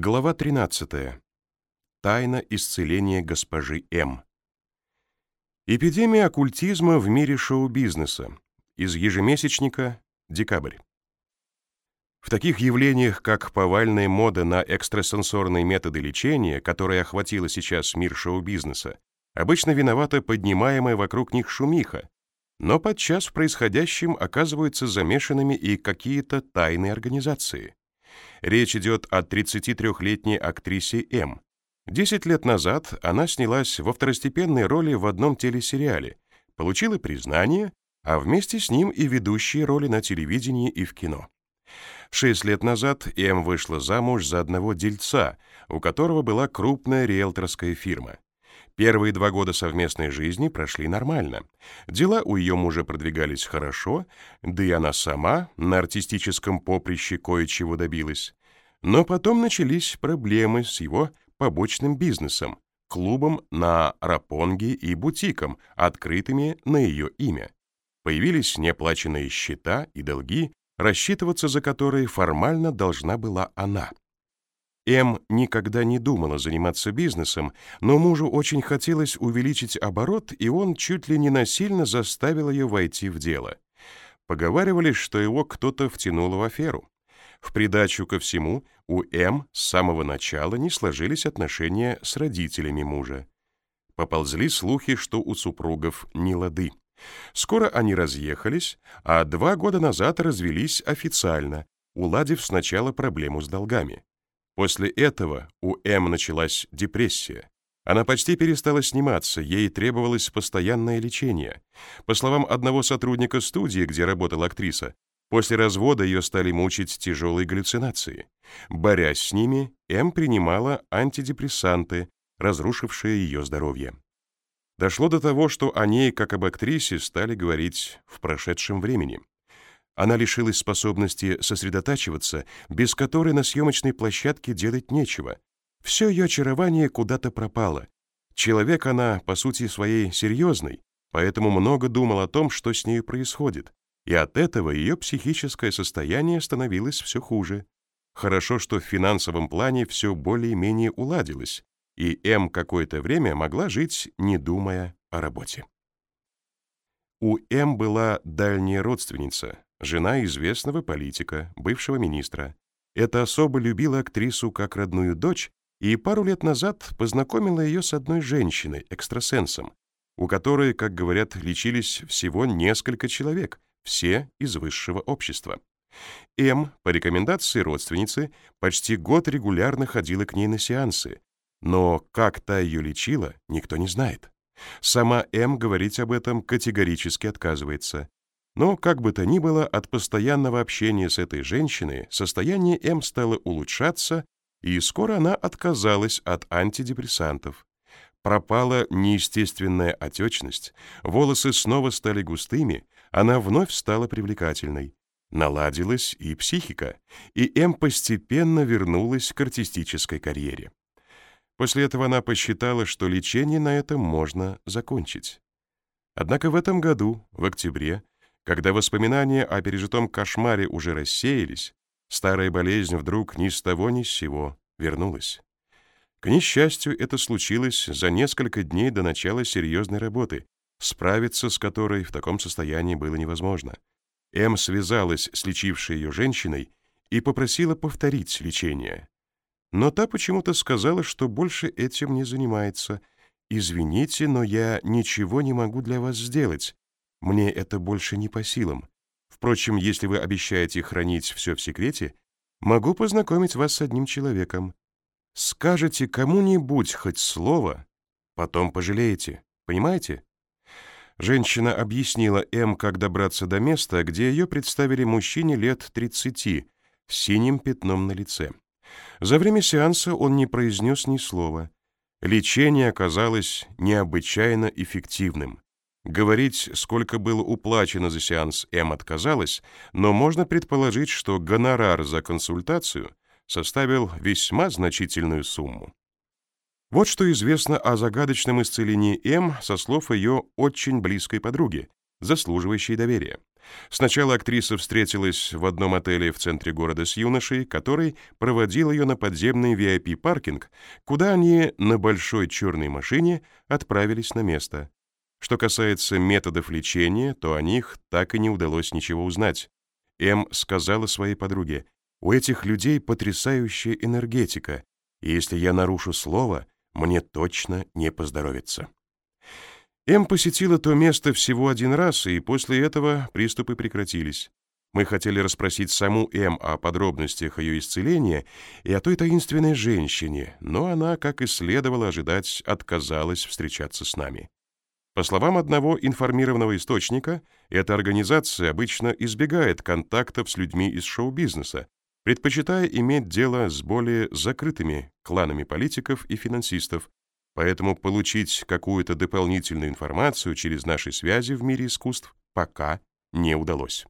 Глава 13. Тайна исцеления госпожи М. Эпидемия оккультизма в мире шоу-бизнеса. Из ежемесячника «Декабрь». В таких явлениях, как повальная мода на экстрасенсорные методы лечения, которая охватила сейчас мир шоу-бизнеса, обычно виновата поднимаемая вокруг них шумиха, но подчас в происходящем оказываются замешанными и какие-то тайные организации. Речь идет о 33-летней актрисе М. Десять лет назад она снялась во второстепенной роли в одном телесериале, получила признание, а вместе с ним и ведущие роли на телевидении и в кино. Шесть лет назад М вышла замуж за одного дельца, у которого была крупная риэлторская фирма. Первые два года совместной жизни прошли нормально. Дела у ее мужа продвигались хорошо, да и она сама на артистическом поприще кое-чего добилась. Но потом начались проблемы с его побочным бизнесом, клубом на Рапонге и бутиком, открытыми на ее имя. Появились неоплаченные счета и долги, рассчитываться за которые формально должна была она. М никогда не думала заниматься бизнесом, но мужу очень хотелось увеличить оборот, и он чуть ли не насильно заставил ее войти в дело. Поговаривали, что его кто-то втянул в аферу. В придачу ко всему, у М с самого начала не сложились отношения с родителями мужа. Поползли слухи, что у супругов не лады. Скоро они разъехались, а два года назад развелись официально, уладив сначала проблему с долгами. После этого у М началась депрессия. Она почти перестала сниматься, ей требовалось постоянное лечение. По словам одного сотрудника студии, где работала актриса, после развода ее стали мучить тяжелые галлюцинации. Борясь с ними, М принимала антидепрессанты, разрушившие ее здоровье. Дошло до того, что о ней, как об актрисе, стали говорить в прошедшем времени. Она лишилась способности сосредотачиваться, без которой на съемочной площадке делать нечего. Все ее очарование куда-то пропало. Человек она, по сути своей, серьезный, поэтому много думал о том, что с ней происходит, и от этого ее психическое состояние становилось все хуже. Хорошо, что в финансовом плане все более-менее уладилось, и М какое-то время могла жить, не думая о работе. У М была дальняя родственница, жена известного политика, бывшего министра. Эта особа любила актрису как родную дочь и пару лет назад познакомила ее с одной женщиной, экстрасенсом, у которой, как говорят, лечились всего несколько человек, все из высшего общества. М, по рекомендации родственницы, почти год регулярно ходила к ней на сеансы, но как та ее лечила, никто не знает. Сама М говорить об этом категорически отказывается. Но, как бы то ни было, от постоянного общения с этой женщиной состояние М стало улучшаться, и скоро она отказалась от антидепрессантов. Пропала неестественная отечность, волосы снова стали густыми, она вновь стала привлекательной. Наладилась и психика, и М постепенно вернулась к артистической карьере. После этого она посчитала, что лечение на этом можно закончить. Однако в этом году, в октябре, когда воспоминания о пережитом кошмаре уже рассеялись, старая болезнь вдруг ни с того ни с сего вернулась. К несчастью, это случилось за несколько дней до начала серьезной работы, справиться с которой в таком состоянии было невозможно. М связалась с лечившей ее женщиной и попросила повторить лечение. Но та почему-то сказала, что больше этим не занимается. «Извините, но я ничего не могу для вас сделать. Мне это больше не по силам. Впрочем, если вы обещаете хранить все в секрете, могу познакомить вас с одним человеком. Скажете кому-нибудь хоть слово, потом пожалеете. Понимаете? Женщина объяснила М, как добраться до места, где ее представили мужчине лет 30 с синим пятном на лице. За время сеанса он не произнес ни слова. Лечение оказалось необычайно эффективным. Говорить, сколько было уплачено за сеанс, М отказалась, но можно предположить, что гонорар за консультацию составил весьма значительную сумму. Вот что известно о загадочном исцелении М со слов ее очень близкой подруги, заслуживающей доверия. Сначала актриса встретилась в одном отеле в центре города с юношей, который проводил ее на подземный VIP-паркинг, куда они на большой черной машине отправились на место. Что касается методов лечения, то о них так и не удалось ничего узнать. М сказала своей подруге, «У этих людей потрясающая энергетика, и если я нарушу слово, мне точно не поздоровится». М посетила то место всего один раз, и после этого приступы прекратились. Мы хотели расспросить саму М о подробностях ее исцеления и о той таинственной женщине, но она, как и следовало ожидать, отказалась встречаться с нами. По словам одного информированного источника, эта организация обычно избегает контактов с людьми из шоу-бизнеса, предпочитая иметь дело с более закрытыми кланами политиков и финансистов, Поэтому получить какую-то дополнительную информацию через наши связи в мире искусств пока не удалось.